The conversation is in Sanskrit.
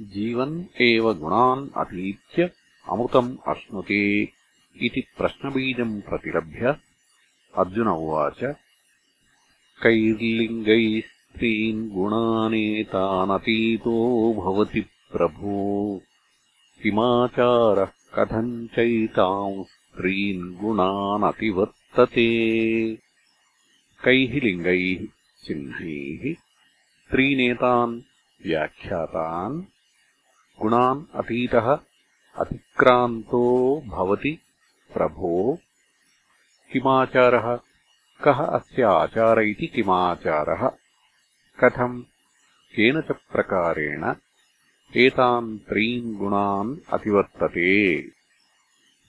जीवन् एव गुणान् अतीत्य अमृतम् अश्नुते इति प्रश्नबीजम् प्रतिलभ्य अर्जुन उवाच कैर्लिङ्गैः स्त्रीन् गुणानेतानतीतो भवति प्रभो। किमाचारः कथम् चैताम् स्त्रीन् गुणानतिवर्तते। कैः लिङ्गैः चिह्नैः स्त्रीनेतान् व्याख्यातान् गुणान् अतीतः अतिक्रान्तो भवति। प्रभो किमाचारः? कः अस्य आचार इति किमाचारः? कथम्? केन च प्रकारेण? एतान् त्रीन् गुणान् अतिवर्तते